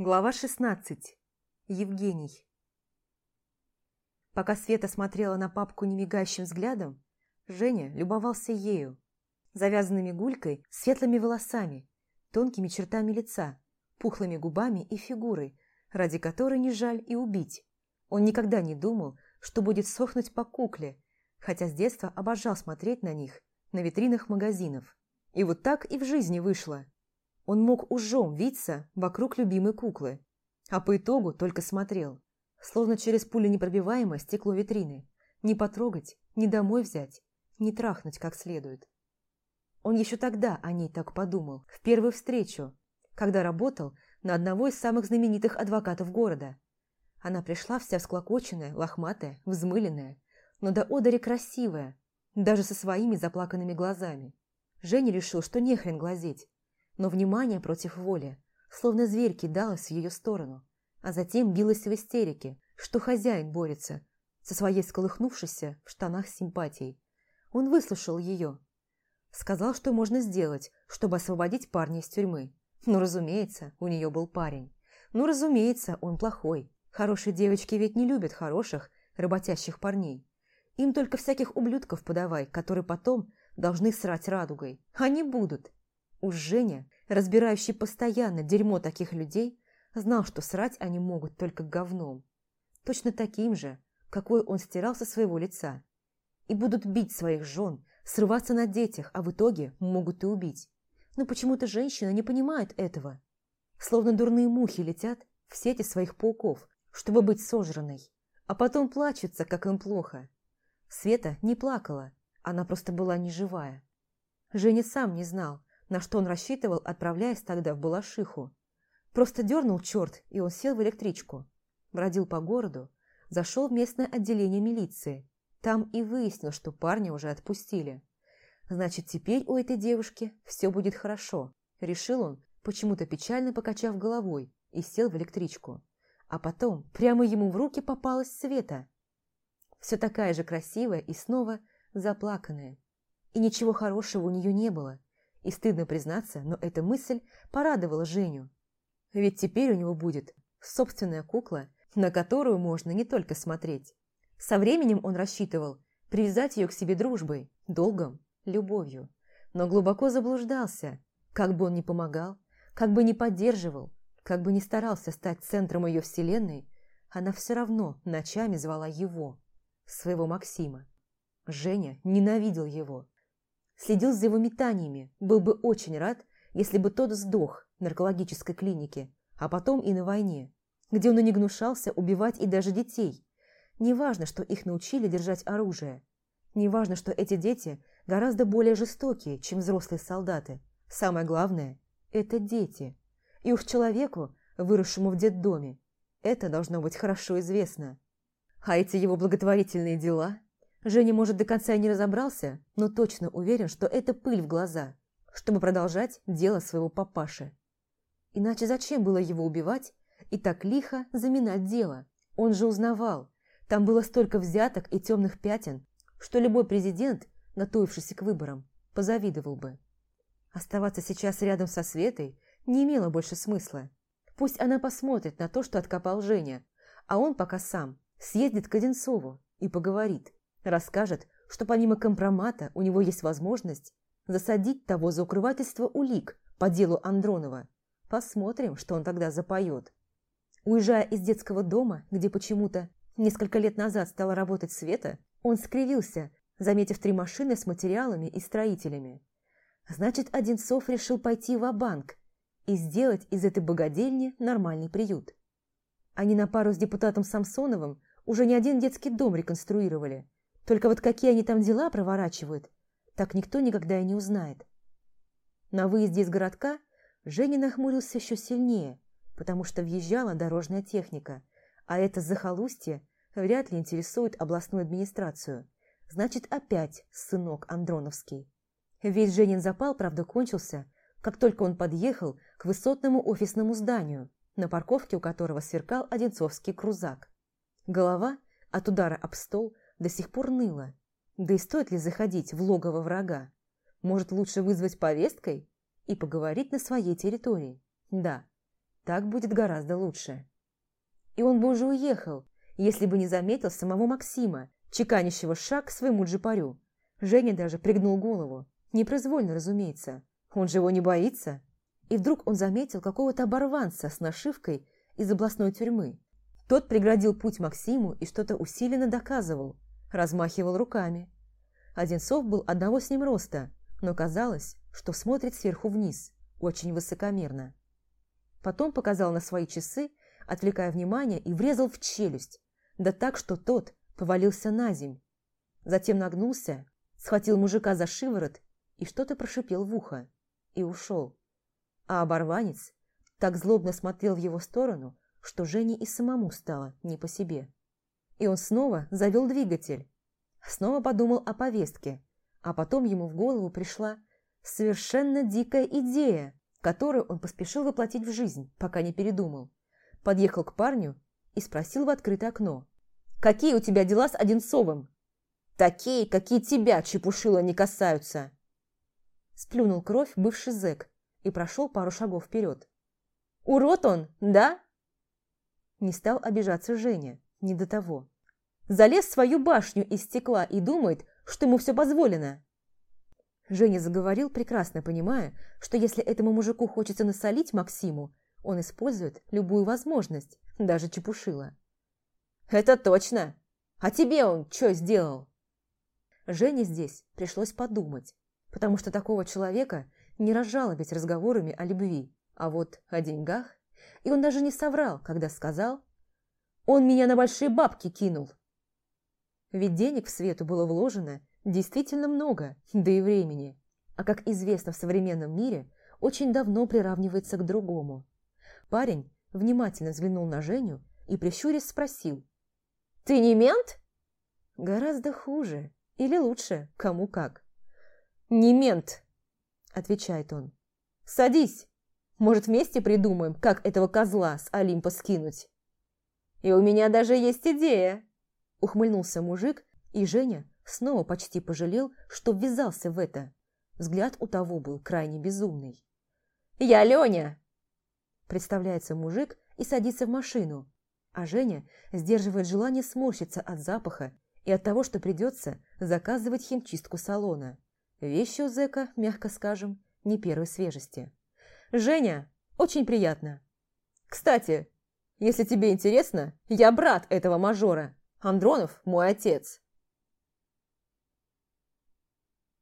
Глава 16. Евгений. Пока Света смотрела на папку немигающим взглядом, Женя любовался ею, завязанными гулькой, светлыми волосами, тонкими чертами лица, пухлыми губами и фигурой, ради которой не жаль и убить. Он никогда не думал, что будет сохнуть по кукле, хотя с детства обожал смотреть на них на витринах магазинов. И вот так и в жизни вышло – он мог ужом виться вокруг любимой куклы, а по итогу только смотрел, словно через пуленепробиваемое стекло витрины. Не потрогать, не домой взять, не трахнуть как следует. Он еще тогда о ней так подумал, в первую встречу, когда работал на одного из самых знаменитых адвокатов города. Она пришла вся всклокоченная, лохматая, взмыленная, но до одери красивая, даже со своими заплаканными глазами. Женя решил, что нехрен глазеть, но внимание против воли, словно зверь кидалось в ее сторону, а затем билось в истерике, что хозяин борется со своей сколыхнувшейся в штанах симпатией. Он выслушал ее. Сказал, что можно сделать, чтобы освободить парня из тюрьмы. Ну, разумеется, у нее был парень. Ну, разумеется, он плохой. Хорошие девочки ведь не любят хороших, работящих парней. Им только всяких ублюдков подавай, которые потом должны срать радугой. Они будут. Уж Женя, разбирающий постоянно дерьмо таких людей, знал, что срать они могут только говном. Точно таким же, какой он стирал со своего лица. И будут бить своих жен, срываться на детях, а в итоге могут и убить. Но почему-то женщины не понимают этого. Словно дурные мухи летят в сети своих пауков, чтобы быть сожранной, а потом плачутся, как им плохо. Света не плакала, она просто была неживая. Женя сам не знал, на что он рассчитывал, отправляясь тогда в Балашиху. Просто дернул черт, и он сел в электричку. Бродил по городу, зашел в местное отделение милиции. Там и выяснил, что парня уже отпустили. Значит, теперь у этой девушки все будет хорошо, решил он, почему-то печально покачав головой, и сел в электричку. А потом прямо ему в руки попалась Света. Все такая же красивая и снова заплаканная. И ничего хорошего у нее не было. И стыдно признаться, но эта мысль порадовала Женю. Ведь теперь у него будет собственная кукла, на которую можно не только смотреть. Со временем он рассчитывал привязать ее к себе дружбой, долгом, любовью. Но глубоко заблуждался. Как бы он ни помогал, как бы ни поддерживал, как бы ни старался стать центром ее вселенной, она все равно ночами звала его, своего Максима. Женя ненавидел его, следил за его метаниями, был бы очень рад, если бы тот сдох в наркологической клинике, а потом и на войне, где он и не гнушался убивать и даже детей. Неважно, что их научили держать оружие. Неважно, что эти дети гораздо более жестокие, чем взрослые солдаты. Самое главное – это дети. И уж человеку, выросшему в детдоме, это должно быть хорошо известно. А эти его благотворительные дела – Женя, может, до конца и не разобрался, но точно уверен, что это пыль в глаза, чтобы продолжать дело своего папаши. Иначе зачем было его убивать и так лихо заминать дело? Он же узнавал. Там было столько взяток и темных пятен, что любой президент, готовившийся к выборам, позавидовал бы. Оставаться сейчас рядом со Светой не имело больше смысла. Пусть она посмотрит на то, что откопал Женя, а он пока сам съездит к Одинцову и поговорит. Расскажет, что помимо компромата у него есть возможность засадить того за укрывательство улик по делу Андронова. Посмотрим, что он тогда запоет. Уезжая из детского дома, где почему-то несколько лет назад стала работать Света, он скривился, заметив три машины с материалами и строителями. Значит, Одинцов решил пойти в банк и сделать из этой богадельни нормальный приют. Они на пару с депутатом Самсоновым уже не один детский дом реконструировали – только вот какие они там дела проворачивают, так никто никогда и не узнает. На выезде из городка Женя нахмурился еще сильнее, потому что въезжала дорожная техника, а это захолустье вряд ли интересует областную администрацию. Значит, опять сынок Андроновский. Весь Женин запал, правда, кончился, как только он подъехал к высотному офисному зданию, на парковке у которого сверкал одинцовский крузак. Голова от удара об стол до сих пор ныла. Да и стоит ли заходить в логово врага? Может, лучше вызвать повесткой и поговорить на своей территории? Да, Так будет гораздо лучше. И он бы уже уехал, если бы не заметил самого Максима, чеканящего шаг к своему джипарю. Женя даже пригнул голову. Непроизвольно, разумеется. Он же его не боится. И вдруг он заметил какого-то оборванца с нашивкой из областной тюрьмы. Тот преградил путь Максиму и что-то усиленно доказывал, размахивал руками. Одинцов был одного с ним роста, но казалось, что смотрит сверху вниз, очень высокомерно. Потом показал на свои часы, отвлекая внимание, и врезал в челюсть, да так, что тот повалился на земь. Затем нагнулся, схватил мужика за шиворот и что-то прошипел в ухо, и ушел. А оборванец так злобно смотрел в его сторону, что Жене и самому стало не по себе. И он снова завел двигатель, снова подумал о повестке, а потом ему в голову пришла совершенно дикая идея, которую он поспешил воплотить в жизнь, пока не передумал. Подъехал к парню и спросил в открытое окно. «Какие у тебя дела с Одинцовым?» «Такие, какие тебя, чепушила, не касаются!» Сплюнул кровь бывший зэк и прошел пару шагов вперед. «Урод он, да?» Не стал обижаться Женя, не до того. Залез в свою башню из стекла и думает, что ему все позволено. Женя заговорил, прекрасно понимая, что если этому мужику хочется насолить Максиму, он использует любую возможность, даже чепушила. «Это точно! А тебе он что сделал?» Жене здесь пришлось подумать, потому что такого человека не разжалобить разговорами о любви, а вот о деньгах. И он даже не соврал, когда сказал «Он меня на большие бабки кинул». Ведь денег в Свету было вложено действительно много, да и времени. А как известно в современном мире, очень давно приравнивается к другому. Парень внимательно взглянул на Женю и прищурясь спросил. «Ты не мент?» «Гораздо хуже. Или лучше, кому как». «Не мент», – отвечает он. «Садись. Может, вместе придумаем, как этого козла с Олимпа скинуть?» «И у меня даже есть идея», – ухмыльнулся мужик, и Женя снова почти пожалел, что ввязался в это. Взгляд у того был крайне безумный. «Я Леня!» Представляется мужик и садится в машину, а Женя сдерживает желание сморщиться от запаха и от того, что придется заказывать химчистку салона. Вещи у зэка, мягко скажем, не первой свежести. «Женя, очень приятно. Кстати, если тебе интересно, я брат этого мажора. Андронов – мой отец».